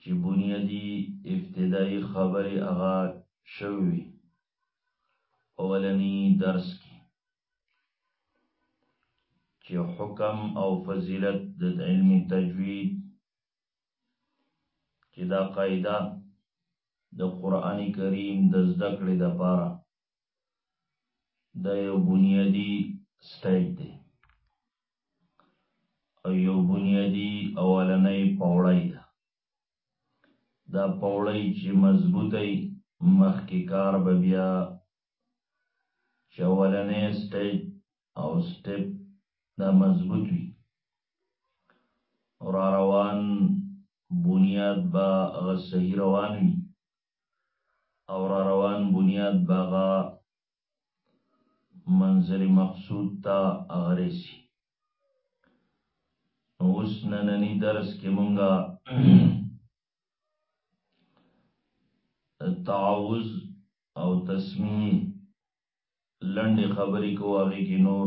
چې بنیادی ابتدایي خبرې هغه شوي اولنی درس کې چې حکم او فضیلت د علم تجوید چې دا قاعده د قران کریم د زده کړې لپاره دا یو بنیادی سټیپ دی او یو بنیادی اولنۍ پوړۍ ده دا پوړۍ چې مضبوطی مخکې کار به بیا چې اولنې سټیج او سټیپ دا مضبوط وي را روان بنیاد به هغه صحیح روان وي او را روان بنیاد باغا منظر مقصود تا اغریسی اوس نننی درس کې مونږه تعوذ او تسمیه لنډې خبرې کوو هغه کې نور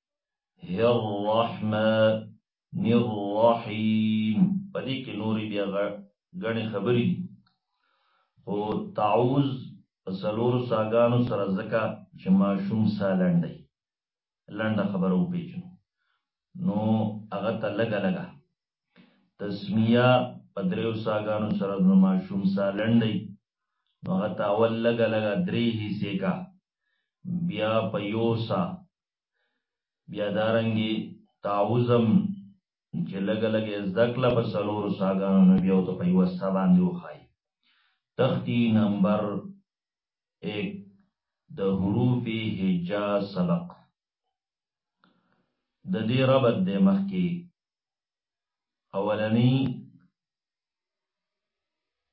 هي الرحمن الرحیم په دې کې نورې بیا غنې خبرې دي خو تعوذ په څلورو ساګانو سره ځکه چې ماشوم سا لنډی لنډه خبره وپېژنو نو هغه ته لګه لګه تسمیه په دریو ساګانو سره د ماشوم سا لنډی نو هغه ته اول لګه لګه درې حصې کا بیا په یو سا بیا دارنګي تعوزم چې لګ لګ زدکلا په سلور ساګانو نو بیا ته په یو سا باندې وخای تختی نمبر 1 د حروف هجا سبق د دې ربط د مخکي اولنی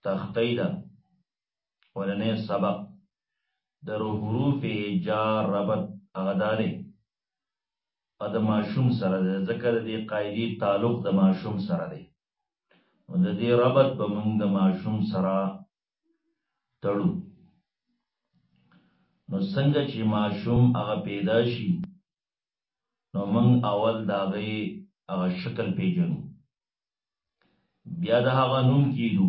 تختی ده ولنې سبق د حروف جار ربط هغه داري ا د ماشوم سره د ذکر دی قاعده تعلق د ماشوم سره دی نو د دې ربط به موږ د ماشوم سره تړو نو څنګه چې ماشوم هغه پیدا شي نو موږ اول دا غي هغه شکل پیژنو بیا د هغه نوم کیدو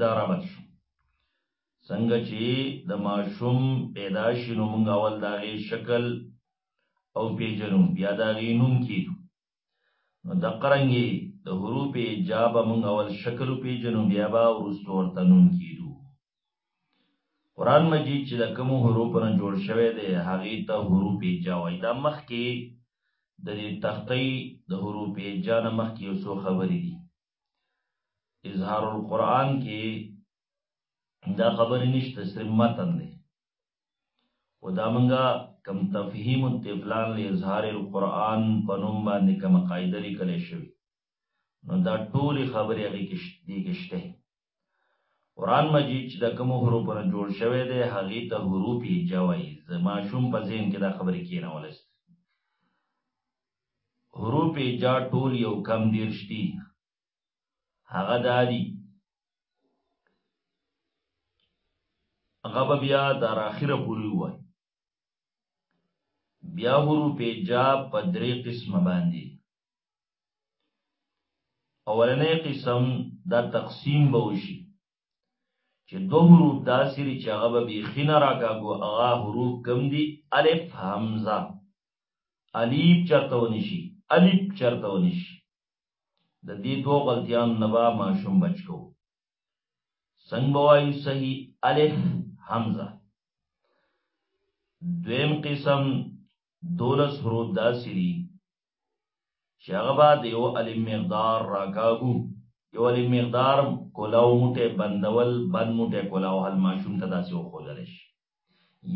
دا ربط شو څنګه چې د ماشوم پیدا شي نو موږ اول دا غي شکل او پیجنو بیا دا غي نوم کیدو نو د قرنګي د حروف جاب موږ اول شکل پیجنو بیا با ورستو ورته نوم کیدو قران مجید چې د کوم حروف نه جوړ شوی دی هغه ته حروف جاوی دا مخ کې د دې تختې د حروف جان مخ کې یو څو خبرې دي اظهار القرآن کې دا خبرې نشته صرف متن دی و دا منګه کم تفهیم التفلان لإظهار القرآن په نوم باندې کومه قاعده لیکل شوې نو دا ټولې خبرې هغې کې دي کې شته قرآن مجید چې د کومو حروفو نه جوړ شوی دی هغې ته حروف هجا وایي د ماشوم په ذهن کې دا خبرې کېنولی شي حروف هجا ټول یو کم دېرش دي هغه دا دي هغه به بیا تر اخره پورې ووایي بیا حروف هجا په درې قسمه باندې اولنې قسم دا تقسیم به وشي چې دوه حروف داسې لري چې هغه به بیخي نه راکاږو هغه حروف کم دي الف همزه الف چرته ونشي الف چرته ونشي د دې دوه غلطیانو نه به ماشوم بچ کو څنګه به وایو صحیح الف همزه دویم قسم دولس حروف داسې دي چې هغه به د یو علي مقدار راکاهو یو علي مقدار کولاو موټه بندول بند موټه کولاو حل ماشوم ته داسې وخودل شي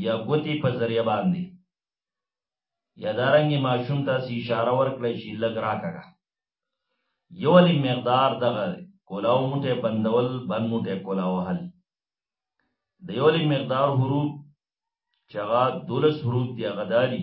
یا ګوتی په ذریعہ باندې یا دارنګ ماشوم ته اشاره ورکړی شي لګ راکاږه یو علي مقدار دغه کولاو موټه بندول بند موټه کولاو حل د یو علي مقدار حروف چې هغه دولس حروف دی هغه دالي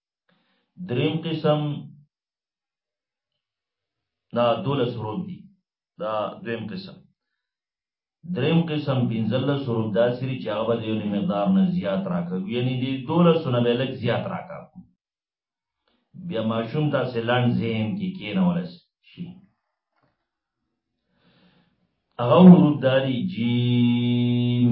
دریم قسم دا دولس حروف دي دا دویم قسم دریم قسم پنځلس حروف دا سری چې هغه د یو مقدار نه زیات راکوي یعنی د دولس نه به لږ زیات راکاو بیا ماشوم تاسو لاند ذهن کې کېنول شي هغه حروف داري جیم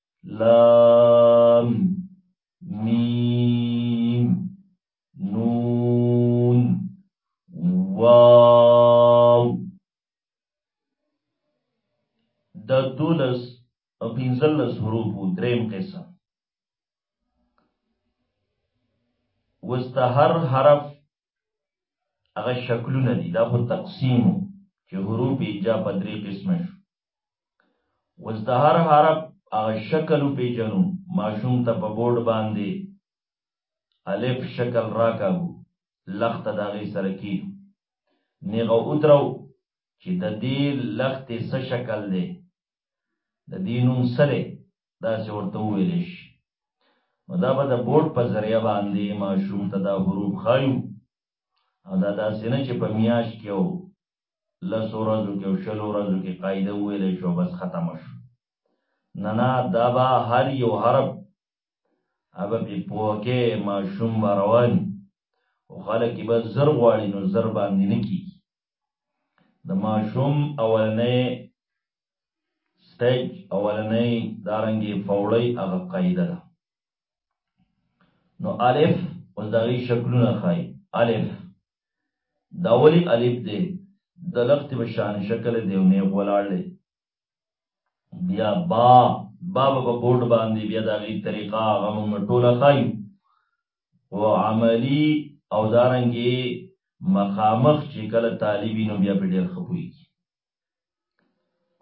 لام میم نون واو دا دولس او پنځلس حروف دریم قسم اوس د هر حرف هغه شکلونه دي دا خو تقسیم چې حروف یې جا په درې قسمه شو وز د هر حرف هغه شکل پیجنو ماشوم ته په بورډ باندې الف شکل راکاو لخت داغي سره کی نیغه اترو چې د دې لخت څه شکل دی د دینوم سره دا څه ورته ویل شي نو دا به د بورډ په ذریعہ باندې ماشوم ته دا حروف خایو او دا داسې نه چې په میاش کې او لس ورځو کې او شل ورځو کې قاعده ویلې شو بس ختم شو نه نه دا به هر یو حرب اب په پوکه ما شوم روان او خلک به زر غواړي نو زر باندې نه کی د ما شوم اولنې سټیج اولنې دارنګي فوړی هغه قاعده ده نو الف اوس دغه شکلونه خای الف دا ولی الف دی د لغت په شان شکل دی او نیغ ولاړ دی بیا با با په بورډ باندې بیا دا غي طریقه هغه موږ ټوله خایو او عملی او دارنګي مخامخ چې کله طالبي نو بیا په ډیر خپوي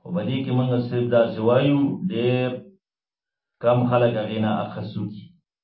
او باندې کې موږ صرف دا سوایو ډیر کم خلک غینا اخصو کی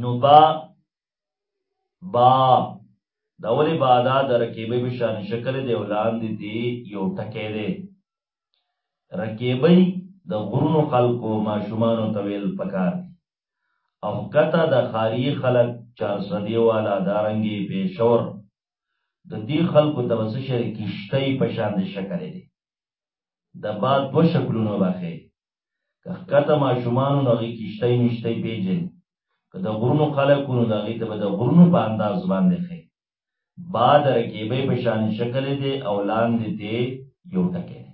نو با با دا ولی با دا د رکیبه په شان شکل دی ولاندې دی یو ټکی دی رکیبه د غرونو خلکو ماشومانو طویل پکار دی او کته د خاری خلک چار صدی والا دارنګي پېښور د دې خلکو د وسشر کیشته په شان دی شکل دی د باد دوه شکلونه راخې که ښکته ماشومانو نو هغې کښتۍ مشتۍ پېژني که د غرونو خلک نو د هغې ته به د غرونو په انداز باندې ښې باد رکیبې په شان شکل دی او لاندې دی یو ټکی دی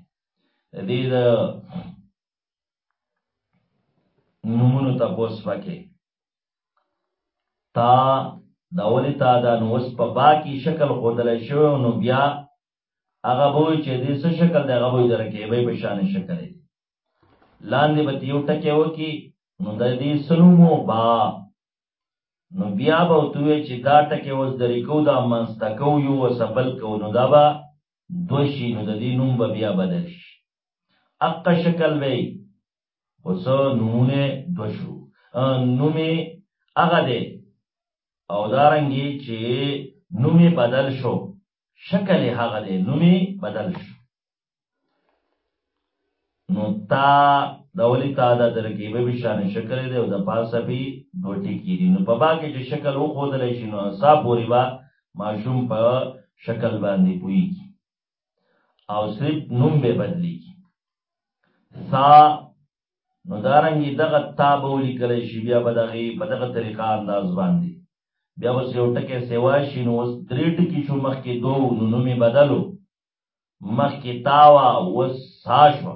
د دې د نمونو تپوس وکې تا دا ولې تا دا نو اوس په با کې شکل ښودلی شوی نو بیا هغه بوی چې دې څه شکل دی هغه بوی درکې به په شان شکل دی لاندې به یو ټکی وکی نو د دې سنومو با نو بیا به توې چې دا ټکی وز درې کو دا منستکو یو وسبل کو نو دا به دوشي نو د دې نوم به بیا بدل شي اق شکل وی اوس نمونه دوشو نومه هغه دی او دارنګي چې نومه بدل شو شکل یې هغه دی نوم یې بدل شو نو تا دا ولی تا دا ترکیبه به شان شکل دی او د پاسه به دوه ټکی دي نو په با کې چې شکل و خودل شي نو حساب پوری با ماشوم په شکل باندې پوي او صرف نوم به بدلی کی سا نو دارنګي دغه تاب ولیکل شي بیا به دغه په دغه طریقه انداز باندې بیا اوس یو ټکی سوا شي نو اوس درې ټکي شو مخکې دوه وو نو نوم یې بدل و مخکې تا وه اوس سا شوه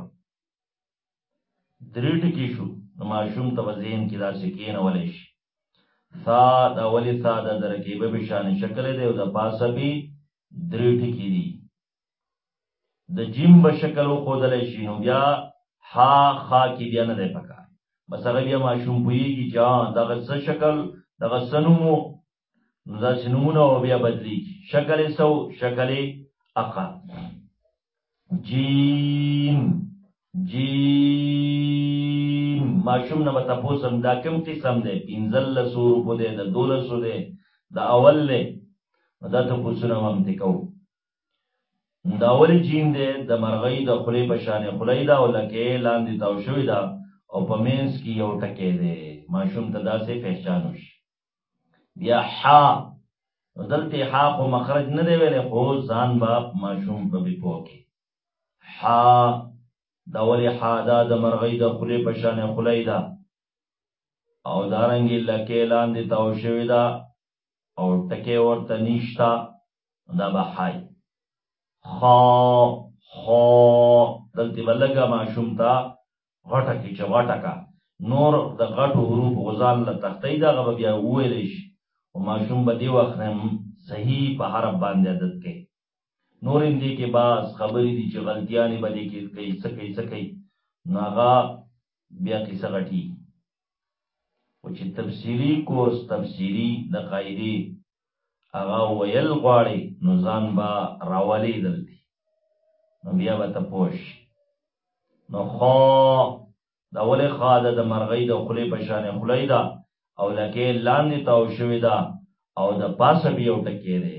درې ټکي شو نو ماشوم ته به ذهن کې داسې کېنولی شي ثا دا ولې ثا د درکیبه به شان شکل دی او د پاسه به درې ټکي دي د جیم په شکل و خودل شي نو بیا ها خا کې بیا نه دی پکار بس هغه بیا ماشوم پویږي چې دغه څه شکل دغه سنومو نو دا سنومونه او بیا بدلی شکل سو شکل اقا جیم جیم ماشوم نه بتا پوسم دا کم قسم دی پینزل لسور په دی د دولسو دی د اول دی دا ته پوسونه مم تکو دا ولې چین دی د مرغۍ د خولې په شان خولۍ ده او لکه یې لاندې تاو شوې ده او په منځ کې یو ټکی دی ماشوم ته داسې پهچان وشي بیا حا نو دلته حا خو مخرج نه دی ویلی خو ځان به ماشوم په بې پوه کې حا دا ولې حا ده د مرغۍ د خولې په شان خولۍ ده او دارنګې لکه لاندې تاو شوې ده او ټکی ورته نشته دا به حای خا خا دلته بلګه ماشوم تا غټه کې چې غټه کا نور د غټو حروف غزال له تختې دا غو بیا وویل شي او ماشوم به دی وخت نه صحیح په حرف باندې عادت کې نور هم دې کې باز خبرې دي چې غلطیاں به دې کې کوي څه کوي څه کوي ناغا بیا کیسه غټي او چې تفسیری کورس تفسیری د قاعده هغه ویل غواړي نو ځان با راولي دلته نو بیا به تپوش نو خو دا ولې خاده د مرغۍ د خلی په شان خلی دا او لکه لاندې تاو شوی دا او د پاسه بیا ټکی دی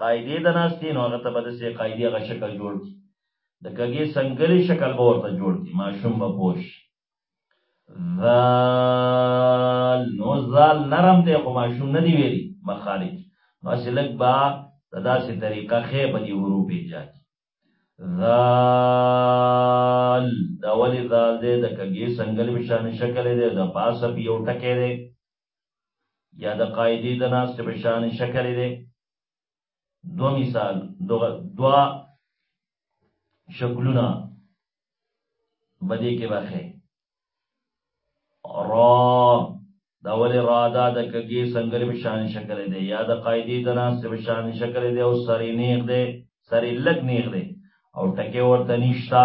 قاعدې د ناستې نو هغه ته به داسې قاعدې هغه شکل جوړ کړي د کږې سنګلې شکل به ورته جوړ کړي ماشوم به پوه شي ذال نو ذال نرم دی خو ماشوم نه دی ویلي مخارج نو هسې لږ به د داسې طریقه ښې به دي حروف یې جاج ذال دا ولې ذال دی د کږې سنګلې په شان شکل دی د پاسه یو ټکی دی یا د قاعدې د ناستې په شان شکل دی دو مثال دوا شکلونه بدې کې واخې را دا ولې را دا د کګې څنګه په شان شکل دی یا د قاعدې د ناستې په شان شکل دی او سری نیغ دی سری لګ نیغ دی او ټکه ورته نشتا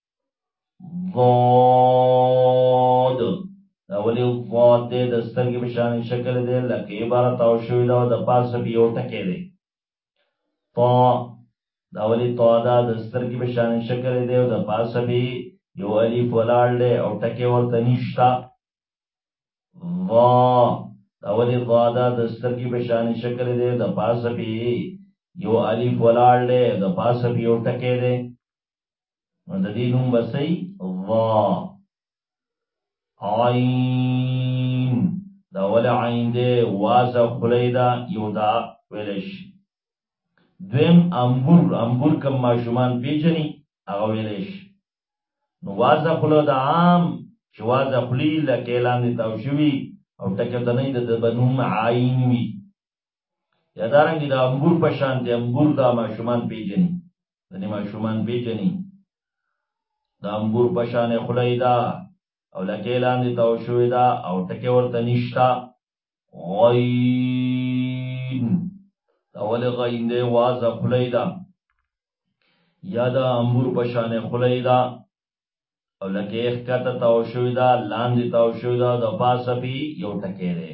ضاد دا ولې ضاد دی د سترګې په شان شکل دی لکه عبارت او شوی دا د پاسه به یو ټکی دی طا دا ولې طا دا د سترګې په شان شکل دی او د پاسه به یو الف ولاړ دی او ټکی ورته نشتا ضا دا ولې ضا دا د سترګې په شان شکل دی د پاسه به یو الف ولاړ دی د پاسه به یو ټکی دی نو د دې نوم بسې ضا عین دا ول عین دې وازه خلیدا یو دا ویلش دویم انګور انګور کم ماشومان پیجنی هغه ویلش نو وازه خلو د عام چې وازه خلی لکه لاندې تاو شوی او ټکه ته نه د بنوم عین وی یا دارنګ د انګور په شان دی انګور دا ماشومان پیژني دني ماشومان پیژني دا انګور په شان خلای دا او لکه لاندې تاو شوې دا او ټکه ورته نشتا غین دا ولې غین دی وازه خلای دا یا دا انګور په شان خلای دا او لکه ښکته تاو شوې دا لاندې تاو شوې دا د پاسه پی یو ټکه دی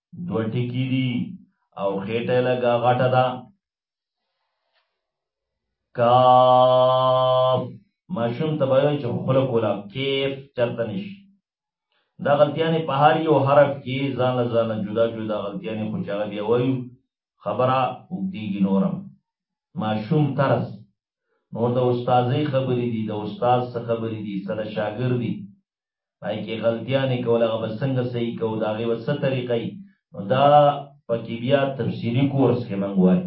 دو ټکی دی او خیټه لگا غټه دا کاف ماشوم ته وایي چې خلق ولا کیف چرته نشي دا غلطیانه په هر یو حرف کې ځان له ځان جدا جدا غلطیانه خو چا بیا وایو خبره وګدیږي نورم ماشوم طرز نور د استادې خبرې دي د استاد څخه خبرې دي سره شاګردي پای کې غلطیانې کول هغه به څنګه صحیح کو دا غي وسه طریقې نو دا پکې بیا تفسیری کورس کې منګ وای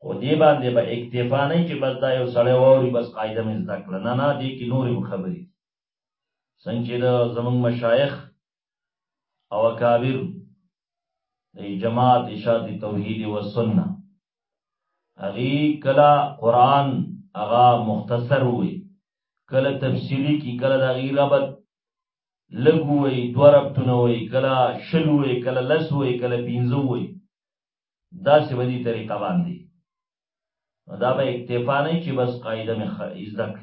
خو دې باندې به اکتفا نه چې بس دا یو سړی ووري بس قاعده مې زده کړه نه نه دې کې نورې خبرې څنګه چې د زمنګ مشایخ او اکابر د جماعت اشاعت توحید و سنت اغي کلا قران اغا مختصر وي کله تفصیلی کی کله د غیر ربط لګو وي دوه ربطونه وي کله شل وي کله لس وي کله پنځه وي دا څه ودی طریقه باندې دا به اکتفا نه چې بس قاعده مې ذکر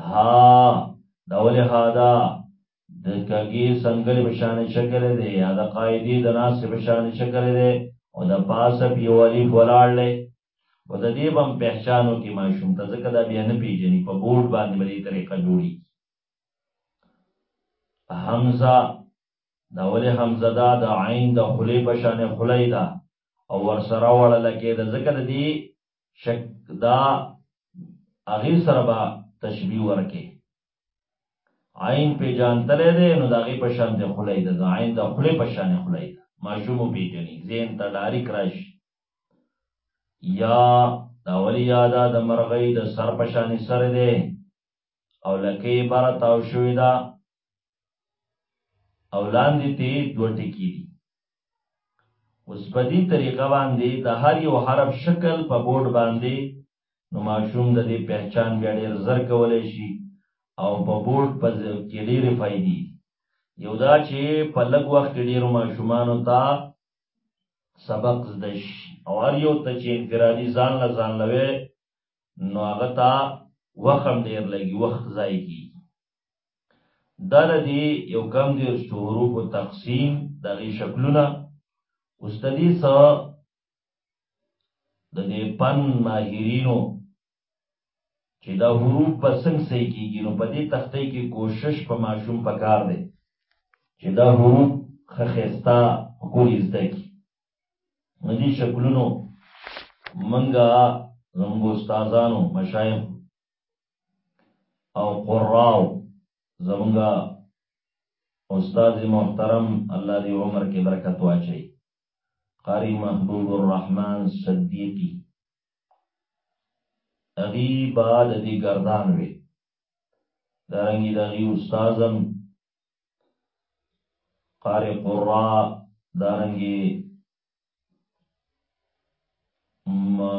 ها دا ولې ها دا د کګي سنگل بشان شکل دی یا د قاعده د ناس بشان شکل دی او د پاسه پیو الف ولاړ لې او د دې بم پہچانو کې ماشوم ته ځکه دا بیا نه پیژني په بورډ باندې بلې طریقه جوړي حمزه دا ولې حمزه دا د عین د خلی بشان خلی دا او ور سره وړل کې د ذکر دی شک دا هغه سره به تشبیه ورکه عین په جان تلې ده نو دا غي په شان ده خلای ده دا عین د خلې په شان خلای ده ماشوم په جنې زین ته ډاری کراش یا دا ولی یادا د مرغۍ د سر په شان سر ده او لکه یې بره تاو شوې ده او لاندې ته دوه ټکي دي اوس په دې طریقه باندې د هر یو حرف شکل په بورډ باندې نو ماشوم د دې پہچان بیا ډېر زر کولای شي او په بورډ په کې ډېرې فائدې یو دا چې په لږ وخت کې ډېرو ماشومانو ته سبق زده شي او هر یو ته چې انفرادي ځان له ځان لوي نو هغه ته وخم ډیر لګي وخت ځای کی دا لدی یو کم دیر حروف او تقسیم دغه شکلونه استدی سا د دې پن ماهرینو چې دا حروف په څنګه سې کیږي نو په دې تختې کې کوشش په ماشوم پکار دی چې دا حروف خخېستا کولی زده کی ندی شکلونو منګه زموږ استادانو مشایخ او قراو زموږ استاد محترم الله دې عمر کې برکت واچي قاری محبوب الرحمن صدیقی اغي بعد دې گردان وي دارنګي دغي استادم قاری قرا دارنګي ما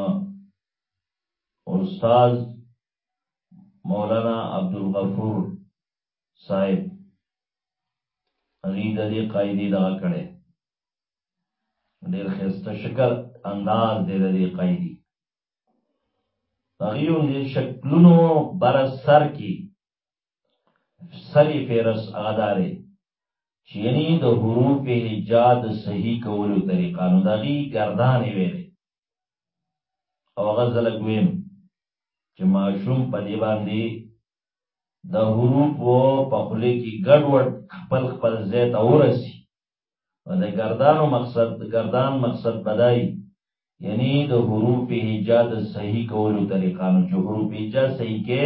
استاد مولانا عبدالغفور صاحب هغه د دې قاعده دا کړې ډېر خسته شکل انداز دې د دې قاعده هغه یو دې شکلونو بر سر کې سری فیرس هغه داري چې یعنی د حروف هجا د صحیح کولو طریقه نو دغي گردان ویلې او هغه زلک ویم چې ماشوم په دی باندې د حروف و په خله کې ګډوډ خپل خپل ځای ته ورسی و د گردانو مقصد گردان مقصد بدای یعنی د حروف هجا د صحیح کولو طریقه نو چې حروف هجا صحیح کې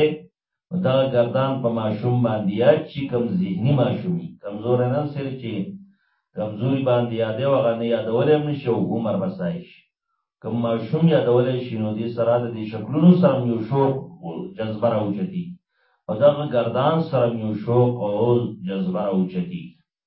دا گردان په ماشوم باندې یا چې کم ذهنی ماشومی کمزور نه سر چې کمزوري باندې یادې وغه نه یادولې هم نشو عمر بسای شي کم ماشوم یادولې شي نو دې سره د شکلونو سره یو شوق او جذبه راوچتي او دغه گردان سره یو شوق او جذبه راوچتي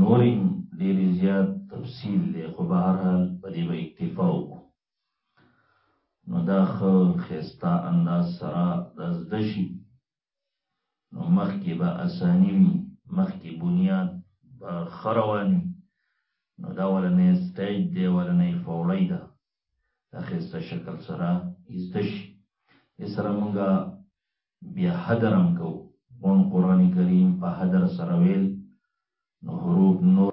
نوري ډېری زیات تفصیل دی خو به هر حال په دې به اکتفا وکړو نو دا خو خستا انداز سره د زده شي نو مخکې به اسانی وي مخکې بنیاد به خروان وي نو دا ولنې سټیج دی ولنې فوړی ده د خسته شکل سره زده شي سره مونږه بیا حدر هم کوو. ګوڼ قرآن کریم په حدر سره ویل نو حروف نور.